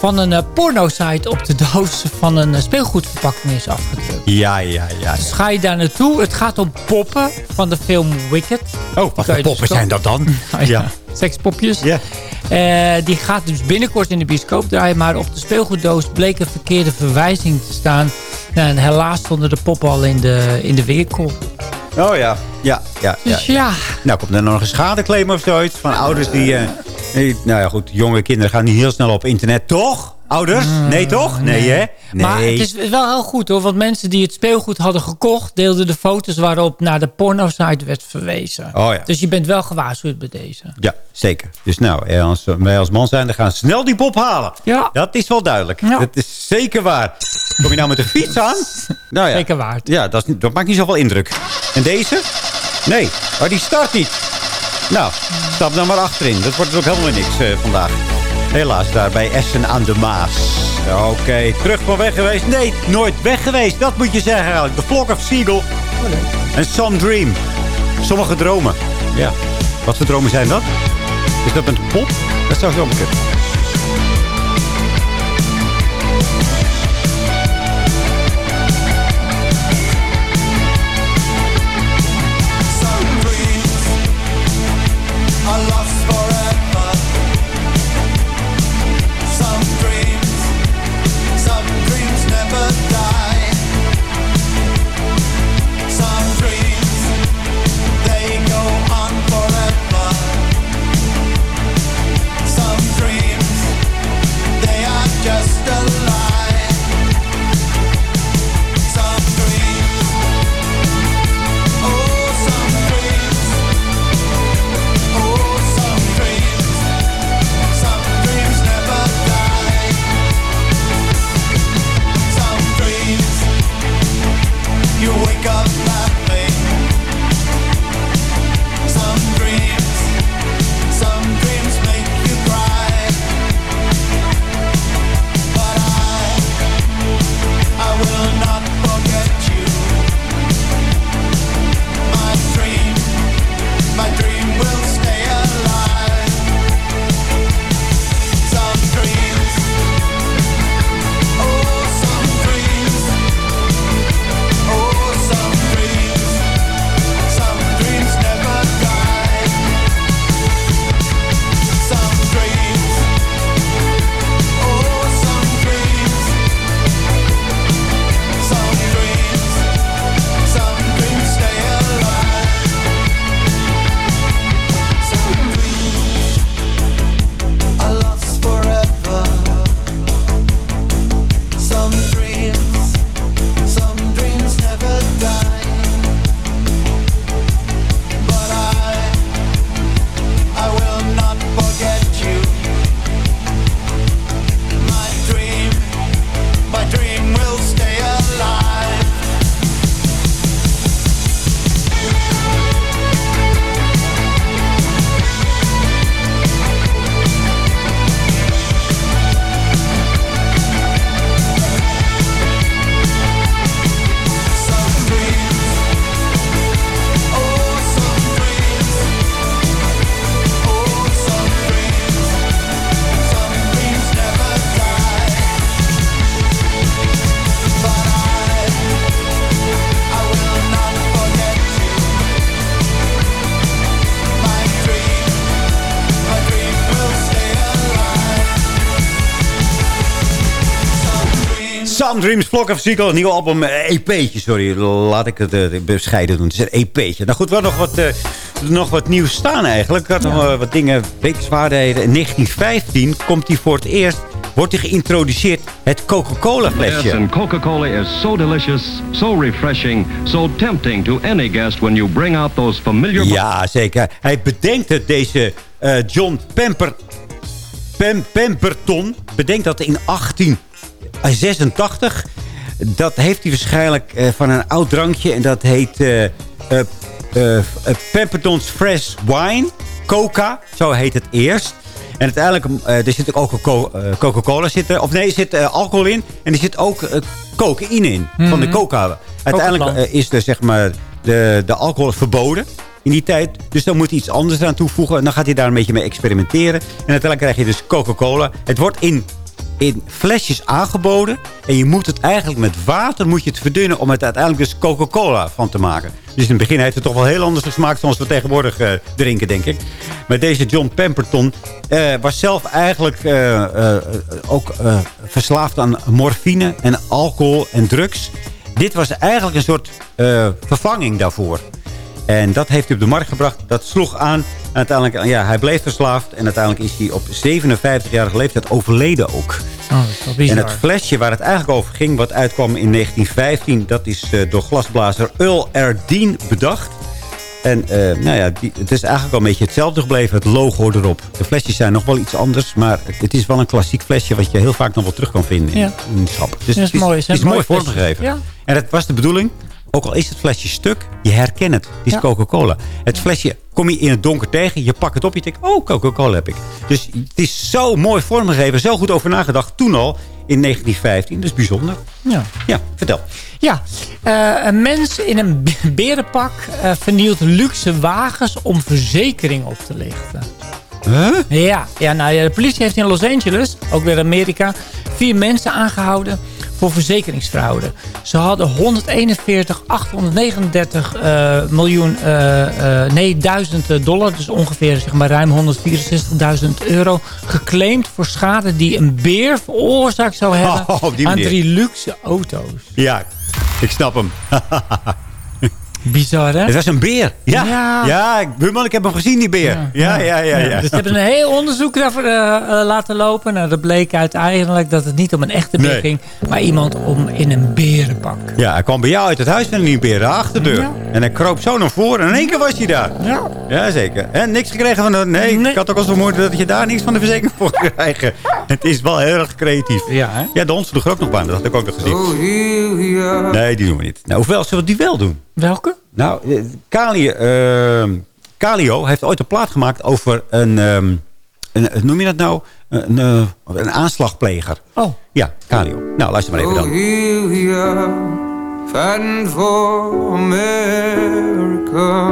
van een eh, porno-site op de doos van een eh, speelgoedverpakking is afgedrukt. Ja, ja, ja. Dus ga je daar naartoe. Het gaat om poppen van de film Wicked. Oh, wat voor dus poppen zijn dat dan? (laughs) Ah, ja. Sekspopjes. Ja. Eh, die gaat dus binnenkort in de bioscoop draaien. Maar op de speelgoeddoos bleek een verkeerde verwijzing te staan. Nou, en helaas stonden de poppen al in de, in de winkel. Oh ja. Ja, ja, ja. Dus ja. Nou, komt er nog een schadeclaim of zoiets? Van ouders die, Nou ja, goed, jonge kinderen gaan niet heel snel op internet, toch? Ouders? Nee, toch? Nee, hè? Nee. Maar het is wel heel goed hoor. Want mensen die het speelgoed hadden gekocht... deelden de foto's waarop naar de pornosite werd verwezen. Oh ja. Dus je bent wel gewaarschuwd bij deze. Ja, zeker. Dus nou, eh, als wij als man zijn, dan gaan we snel die pop halen. Ja. Dat is wel duidelijk. Dat is zeker waar. Kom je nou met de fiets aan? (laughs) Nou ja. Zeker waard. Ja, dat, is, dat maakt niet zoveel indruk. En deze? Nee, maar die start niet. Nou, stap dan maar achterin. Dat wordt dus ook helemaal niks eh, vandaag. Helaas, daar bij Essen aan de Maas. Oké, terug van weg geweest? Nee, nooit weg geweest. Dat moet je zeggen eigenlijk. The Flock of Seagull. En Some Dream. Sommige dromen. Ja. Wat voor dromen zijn dat? Is dat een pop? Dat zou zo kunnen. Dreams. Flock of Seagull. Een nieuw album, eh, EP'tje, sorry. Laat ik het eh, bescheiden doen. Het is een EP'tje. Nou goed, wel nog wat, eh, nog wat nieuws staan eigenlijk. Ik had nog wat dingen, weekzwaardigheden. In 1915 komt hij voor het eerst... Wordt hij geïntroduceerd, het Coca-Cola Yes, flesje. and Coca-Cola is so delicious, so refreshing, so tempting to any guest when you bring out those familiar... Ja, zeker. Hij bedenkt het, deze eh, John Pemper, Pem, Pemberton. Bedenkt dat in 1886. Dat heeft hij waarschijnlijk eh, van een oud drankje. En dat heet Pemberton's Fresh Wine. Coca, zo heet het eerst. En uiteindelijk, er zit ook Coca- Coca-Cola zit er. Of nee, er zit alcohol in. En er zit ook cocaïne in. Van de Mhm. coca. Uiteindelijk is er zeg maar de, de alcohol verboden in die tijd. Dus dan moet hij iets anders aan toevoegen. En dan gaat hij daar een beetje mee experimenteren. En uiteindelijk krijg je dus Coca-Cola. Het wordt in, in flesjes aangeboden. En je moet het eigenlijk met water moet je het verdunnen... om het uiteindelijk dus Coca-Cola van te maken. Dus in het begin heeft het toch wel heel anders gesmaakt... zoals we tegenwoordig eh, drinken, denk ik. Maar deze John Pemberton eh, was zelf eigenlijk eh, ook verslaafd aan morfine en alcohol en drugs. Dit was eigenlijk een soort vervanging daarvoor. En dat heeft hij op de markt gebracht. Dat sloeg aan. En uiteindelijk, ja, hij bleef verslaafd. En uiteindelijk is hij op 57-jarige leeftijd overleden ook. Oh, dat is. En het flesje waar het eigenlijk over ging, wat uitkwam in 1915... dat is eh, door glasblazer Earl Erdien bedacht. En eh, nou ja, die, het is eigenlijk al een beetje hetzelfde gebleven. Het logo erop. De flesjes zijn nog wel iets anders. Maar het, is wel een klassiek flesje... wat je heel vaak nog wel terug kan vinden in, Ja. in schap. Dus Dat is het is, mooi. het is mooi vormgegeven. Ja. En dat was de bedoeling. Ook al is het flesje stuk, je herkent het. Het is Ja. Coca-Cola. Het flesje kom je in het donker tegen. Je pakt het op, je denkt, oh, Coca-Cola heb ik. Dus het is zo mooi vormgegeven. Zo goed over nagedacht. Toen al, in 1915. Dat is bijzonder. Ja. Ja, vertel. Ja, eh, een mens in een be- berenpak eh, vernielt luxe wagens om verzekering op te lichten. Huh? Ja, ja, nou ja, de politie heeft in Los Angeles, ook weer Amerika, vier mensen aangehouden voor verzekeringsfraude. Ze hadden 141, 839 eh, miljoen, eh, nee, duizend dollar, dus ongeveer zeg maar ruim 164.000 euro, geclaimd voor schade die een beer veroorzaakt zou hebben Oh, die aan drie luxe auto's. Ja, ik snap hem. (laughs) Bizar, hè? Het was een beer. Ja, ja. Ja. ik, buurman, ik heb hem gezien, die beer. Ja, ja, ja. ja, Dus ze hebben een heel onderzoek daarvoor eh, eh, laten lopen. Nou, dat bleek uiteindelijk dat het niet om een echte beer Nee. ging, maar iemand om in een berenpak. Ja, hij kwam bij jou uit het huis en liep beer de achterdeur. Ja. En hij kroop zo naar voren en in één keer was hij daar. Ja. Jazeker. En niks gekregen van de... Nee, Nee. ik had ook al vermoeden dat je daar niks van de verzekering voor krijgen. Het is wel heel erg creatief. Ja, hè? Ja, de hond er ook nog bij. Dat had ik ook nog gezien. Nee, die doen we niet. Nou, hoewel, zullen we die wel doen? Welke? Nou, eh, Kali, eh, Kalio heeft ooit een plaat gemaakt over een... ehm, een hoe noem je dat nou? Een, eh, een aanslagpleger. Oh. Ja, Kalio. Nou, luister maar even dan. here we are, fighting for America,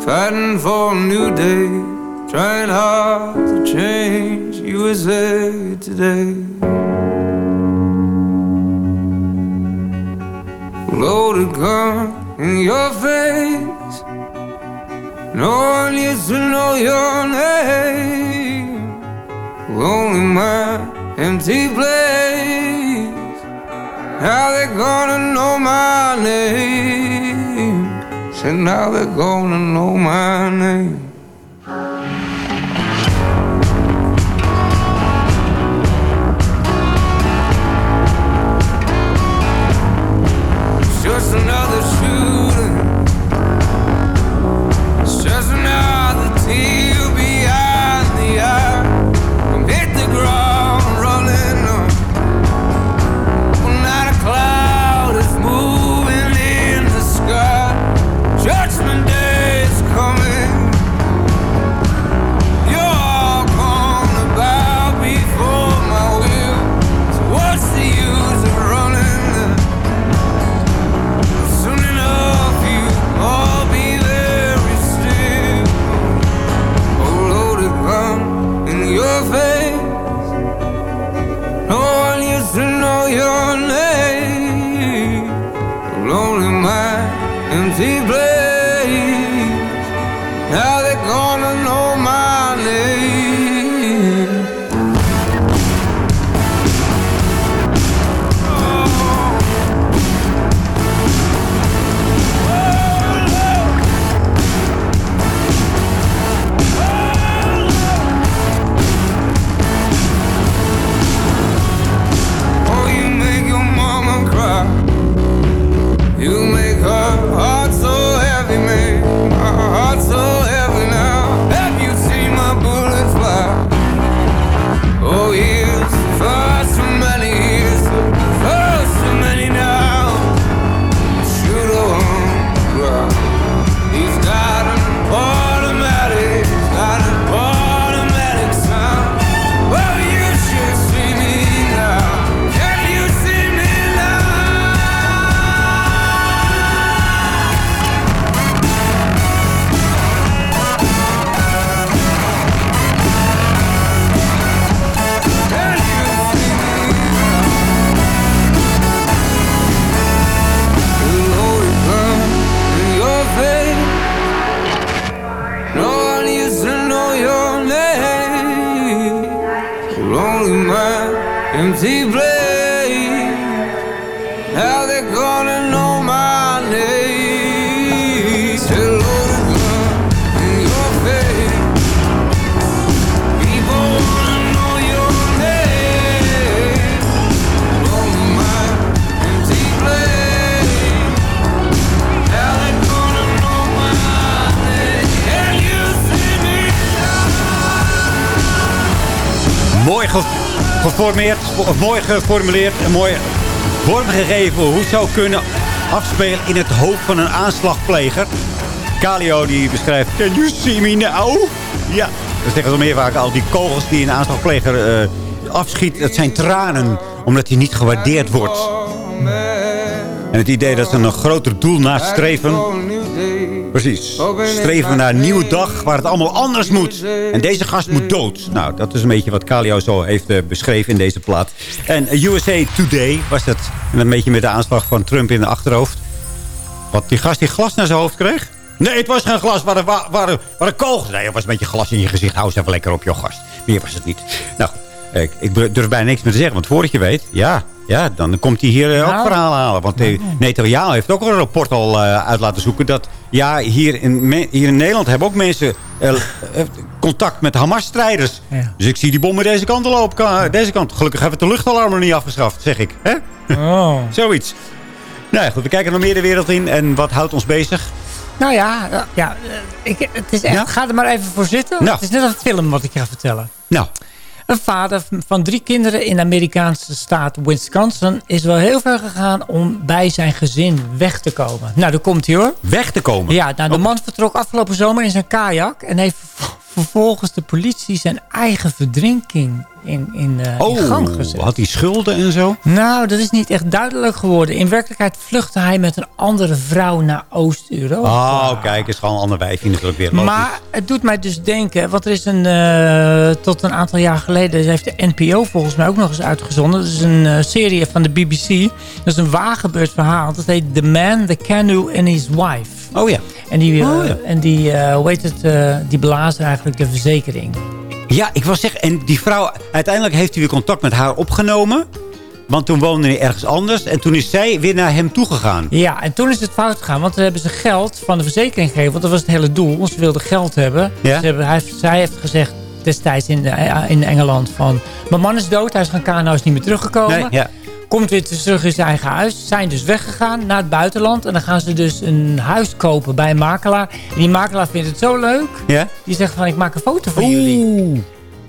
fighting for a new day, trying hard to change USA today. Loaded gun in your face, no one used to know your name. Lonely my empty place. Now they're gonna know my name. Said now they're gonna know my name. Just another shooting. It's just another tear of mooi geformuleerd en mooi vormgegeven hoe het zou kunnen afspelen in het hoofd van een aanslagpleger. Calio die beschrijft, can you see me now? Ja, dat zeggen ze meer vaak al. Die kogels die een aanslagpleger eh, afschiet, dat zijn tranen. Omdat hij niet gewaardeerd wordt. En het idee dat ze een groter doel nastreven. Precies. Streven naar een nieuwe dag waar het allemaal anders moet. En deze gast moet dood. Nou, dat is een beetje wat Calio zo heeft eh, beschreven in deze plaat. En eh, USA Today was. En een beetje met de aanslag van Trump in de achterhoofd. Wat die gast die glas naar zijn hoofd kreeg? Nee, het was geen glas. Waren, waren, waren kogels. Nee, het was een beetje glas in je gezicht. Hou eens even lekker op je gast. Meer was het niet. Nou, ik, ik durf bijna niks meer te zeggen. Want voordat je weet, ja, ja dan komt hij hier eh, ook Nou. verhalen halen. Want uh, Netanyahu heeft ook een rapport al eh, uit laten zoeken. Dat ja, hier in, hier in Nederland hebben ook mensen eh, eh, contact met Hamas-strijders. Ja. Dus ik zie die bommen deze kant al lopen. Ka- Deze kant. Gelukkig hebben we de luchtalarm nog niet afgeschaft, zeg ik. Hè? Oh. (laughs) Zoiets. Nou ja, goed, we kijken nog meer de wereld in. En wat houdt ons bezig? Nou ja, eh, ja eh, ik, het is echt, Ja? ga er maar even voor zitten. Nou. Het is net als een film wat ik ga vertellen. Nou, Een vader van drie kinderen in de Amerikaanse staat Wisconsin... is wel heel ver gegaan om bij zijn gezin weg te komen. Nou, daar komt hij hoor. weg te komen. Ja, nou, de man vertrok afgelopen zomer in zijn kajak... en heeft vervolgens de politie zijn eigen verdrinking in, in, eh, in gang Oh, gezet. had hij schulden en zo? Nou, dat is niet echt duidelijk geworden. In werkelijkheid vluchtte hij met een andere vrouw naar Oost-Europa. Oh, kijk, is gewoon een ander wijfje natuurlijk weer. logisch. Maar het doet mij dus denken, want er is een, eh, tot een aantal jaar geleden, heeft de NPO volgens mij ook nog eens uitgezonden. Dat is een eh, serie van de BBC. Dat is een waargebeurd verhaal. Dat heet The Man, The Canoe and His Wife. Oh ja. En die, eh, Oh ja. en die eh, hoe heet het, eh, die blazen eigenlijk de verzekering. Ja, ik wil zeggen, en die vrouw, uiteindelijk heeft hij weer contact met haar opgenomen. Want toen woonde hij ergens anders. En toen is zij weer naar hem toegegaan. Ja, en toen is het fout gegaan. Want toen hebben ze geld van de verzekering gegeven. Want dat was het hele doel. Ze wilden geld hebben. Ja. Ze hebben hij, zij heeft gezegd destijds in, in Engeland van... Mijn man is dood. Hij is gaan kano, is niet meer teruggekomen. Nee, ja. Komt weer terug in zijn eigen huis. Zijn dus weggegaan naar het buitenland. En dan gaan ze dus een huis kopen bij een makelaar. En die makelaar vindt het zo leuk. Ja? Die zegt van ik maak een foto van jullie.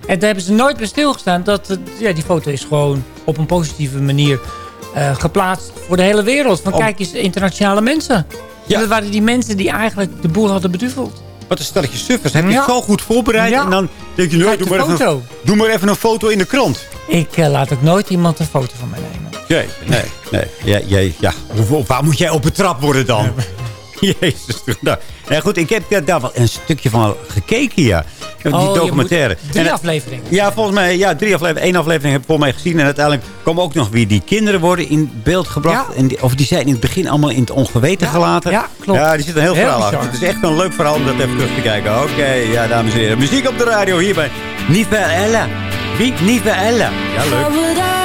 En daar hebben ze nooit bij stilgestaan. Dat, het- ja, die foto is gewoon op een positieve manier eh, geplaatst voor de hele wereld. Van Om- kijk eens, internationale mensen. Ja. Dat waren die mensen die eigenlijk de boel hadden beduveld. Wat een stelletje suffers. Heb je Ja. het zo goed voorbereid. Ja. En dan denk je, nee, doe maar, even, foto. doe maar even een foto in de krant. Ik eh, laat ook nooit iemand een foto van mij nemen. Jee, nee, nee. Ja, jij, ja. Waar moet jij op betrapt worden dan? (laughs) Jezus. Nou, ja, goed, ik heb daar- daar wel een stukje van gekeken, ja. Die Oh, documentaire. moet- drie En, afleveringen. Ja, volgens mij, ja, drie afleveringen. Één aflevering heb ik volgens mij gezien. En uiteindelijk komen ook nog weer die kinderen worden in beeld gebracht. Ja. En die, of die zijn in het begin allemaal in het ongeweten gelaten. ja, klopt. Ja, die zit een heel, Heel verhaal achter. Het is echt een leuk verhaal om dat even terug te kijken. Oké, ja, dames en heren. Muziek op de radio hier bij Nive Ella. Wie? Nive Ella. Ja, leuk.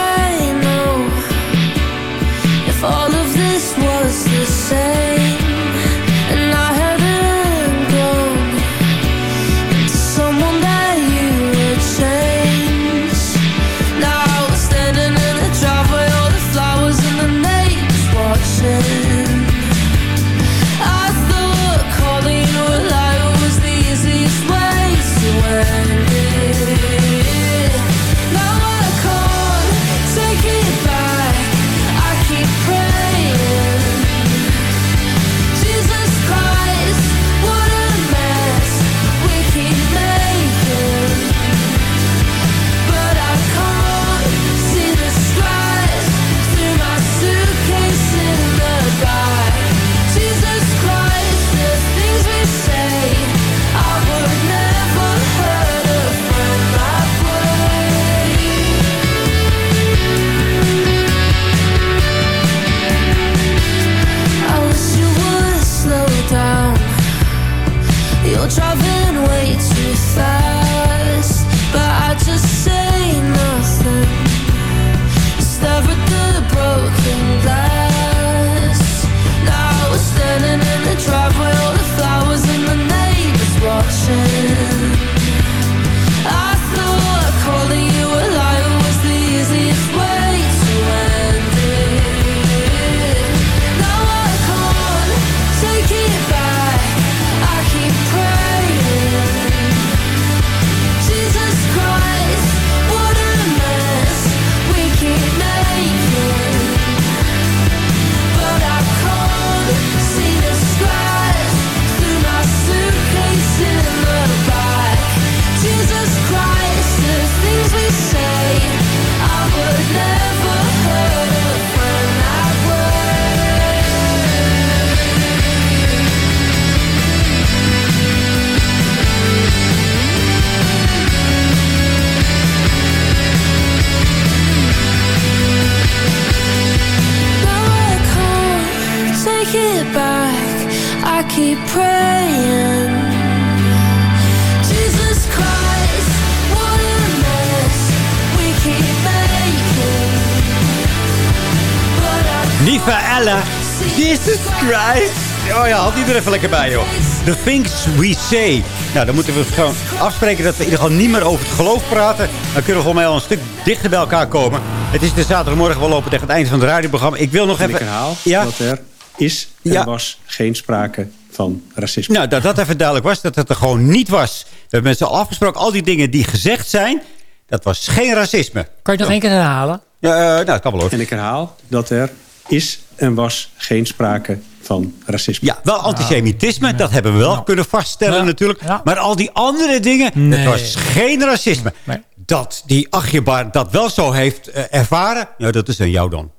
Even lekker bij, joh. The things we say. Nou, dan moeten we gewoon afspreken dat we in ieder geval niet meer over het geloof praten. Dan kunnen we volgens mij al een stuk dichter bij elkaar komen. Het is de zaterdagmorgen, we lopen tegen het einde van het radioprogramma. Ik wil nog En even... ik herhaal Ja? dat er is en Ja. was geen sprake van racisme. Nou, dat dat even duidelijk was, dat het er gewoon niet was. We hebben met z'n afgesproken, al die dingen die gezegd zijn... dat was geen racisme. Kan je het nog één keer herhalen? Ja, eh, nou, dat kan wel hoor. En ik herhaal dat er is en was geen sprake van racisme. Ja, wel antisemitisme, dat hebben we wel kunnen vaststellen natuurlijk. Ja. Maar al die andere dingen, Nee. het was geen racisme. Dat die Achjebaar dat wel zo heeft eh, ervaren, ja, dat is aan jou dan.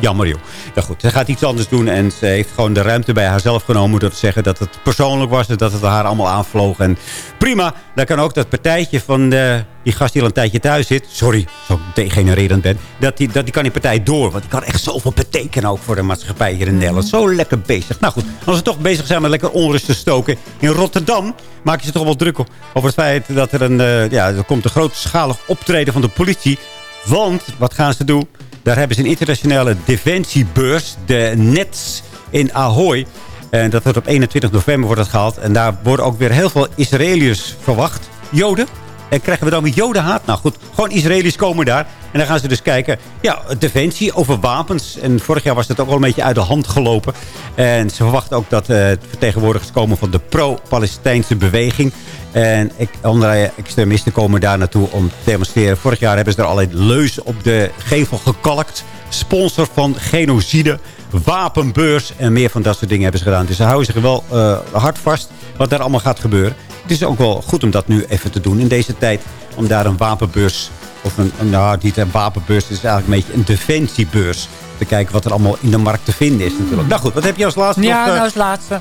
Jammer joh. Nou goed, ze gaat iets anders doen en ze heeft gewoon de ruimte bij haarzelf genomen... door te zeggen dat het persoonlijk was en dat het haar allemaal aanvloog. En prima, dan kan ook dat partijtje van eh, die gast die al een tijdje thuis zit... sorry, zo degenererend ben... dat die, dat die kan die partij door, want die kan echt zoveel betekenen ook voor de maatschappij hier in Nederland. Zo lekker bezig. Nou goed, als we toch bezig zijn met lekker onrust te stoken... in Rotterdam maken ze toch wel druk op over het feit dat er een... eh, ja, er komt een grootschalig optreden van de politie... Want, wat gaan ze doen? Daar hebben ze een internationale defensiebeurs, de NETS in Ahoy. En dat wordt op 21 november wordt het gehaald. En daar worden ook weer heel veel Israëliërs verwacht. Joden. En krijgen we dan weer jodenhaat? Nou goed, gewoon Israëli's komen daar. En dan gaan ze dus kijken, ja, defensie over wapens. En vorig jaar was het ook al een beetje uit de hand gelopen. En ze verwachten ook dat eh vertegenwoordigers komen van de pro-Palestijnse beweging. En andere extremisten komen daar naartoe om te demonstreren. Vorig jaar hebben ze er allerlei leuzen op de gevel gekalkt. Sponsor van genocide, wapenbeurs en meer van dat soort dingen hebben ze gedaan. Dus ze houden zich wel eh, hard vast wat daar allemaal gaat gebeuren. Het is ook wel goed om dat nu even te doen in deze tijd. Om daar een wapenbeurs, of een, nou niet een wapenbeurs, het is eigenlijk een beetje een defensiebeurs. Te kijken wat er allemaal in de markt te vinden is natuurlijk. Nou goed, wat heb je als laatste Ja, nog? eh, nou als laatste.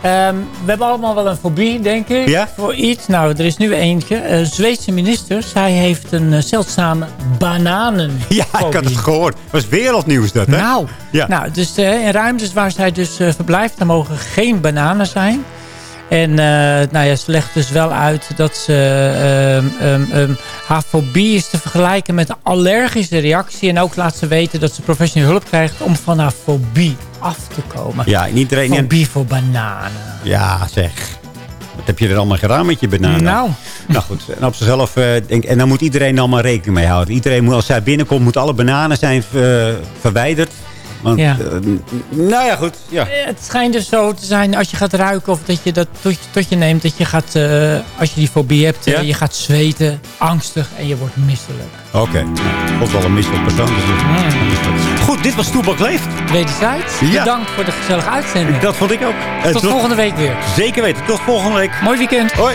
Ehm, we hebben allemaal wel een fobie, denk ik. Ja? Voor iets. Nou, er is nu eentje. Een Zweedse minister. Zij heeft een eh, zeldzame bananen. Ja, ik had het gehoord. Het was wereldnieuws dat, hè? Nou, Ja. nou dus eh, in ruimtes waar zij dus eh, verblijft, daar mogen geen bananen zijn. En eh, nou ja, ze legt dus wel uit dat ze, ehm, ehm, ehm, haar fobie is te vergelijken met een allergische reactie. En ook laat ze weten dat ze professionele hulp krijgt om van haar fobie af te komen. Ja, en iedereen... Fobie voor bananen. Ja, zeg. Wat heb je er allemaal gedaan met je bananen? Nou. Nou goed, en op zichzelf... eh, denk, en dan moet iedereen dan maar rekening mee houden. Iedereen moet, als zij binnenkomt, moeten alle bananen zijn eh, verwijderd. Want, Ja. eh, nou ja, goed. Ja. Eh, Het schijnt dus zo te zijn als je gaat ruiken of dat je dat tot, je- tot je neemt. Dat je gaat, eh, als je die fobie hebt, Ja? je gaat zweten, angstig en je wordt misselijk. Oké, nou, God wel een misselijk persoon. Dus Mm. Goed, dit was Toebak Leeft. Wederzijds. Ja. Bedankt voor de gezellige uitzending. Dat vond ik ook. Eh, Tot volgende week weer. Zeker weten. Tot volgende week. Mooi weekend. Hoi.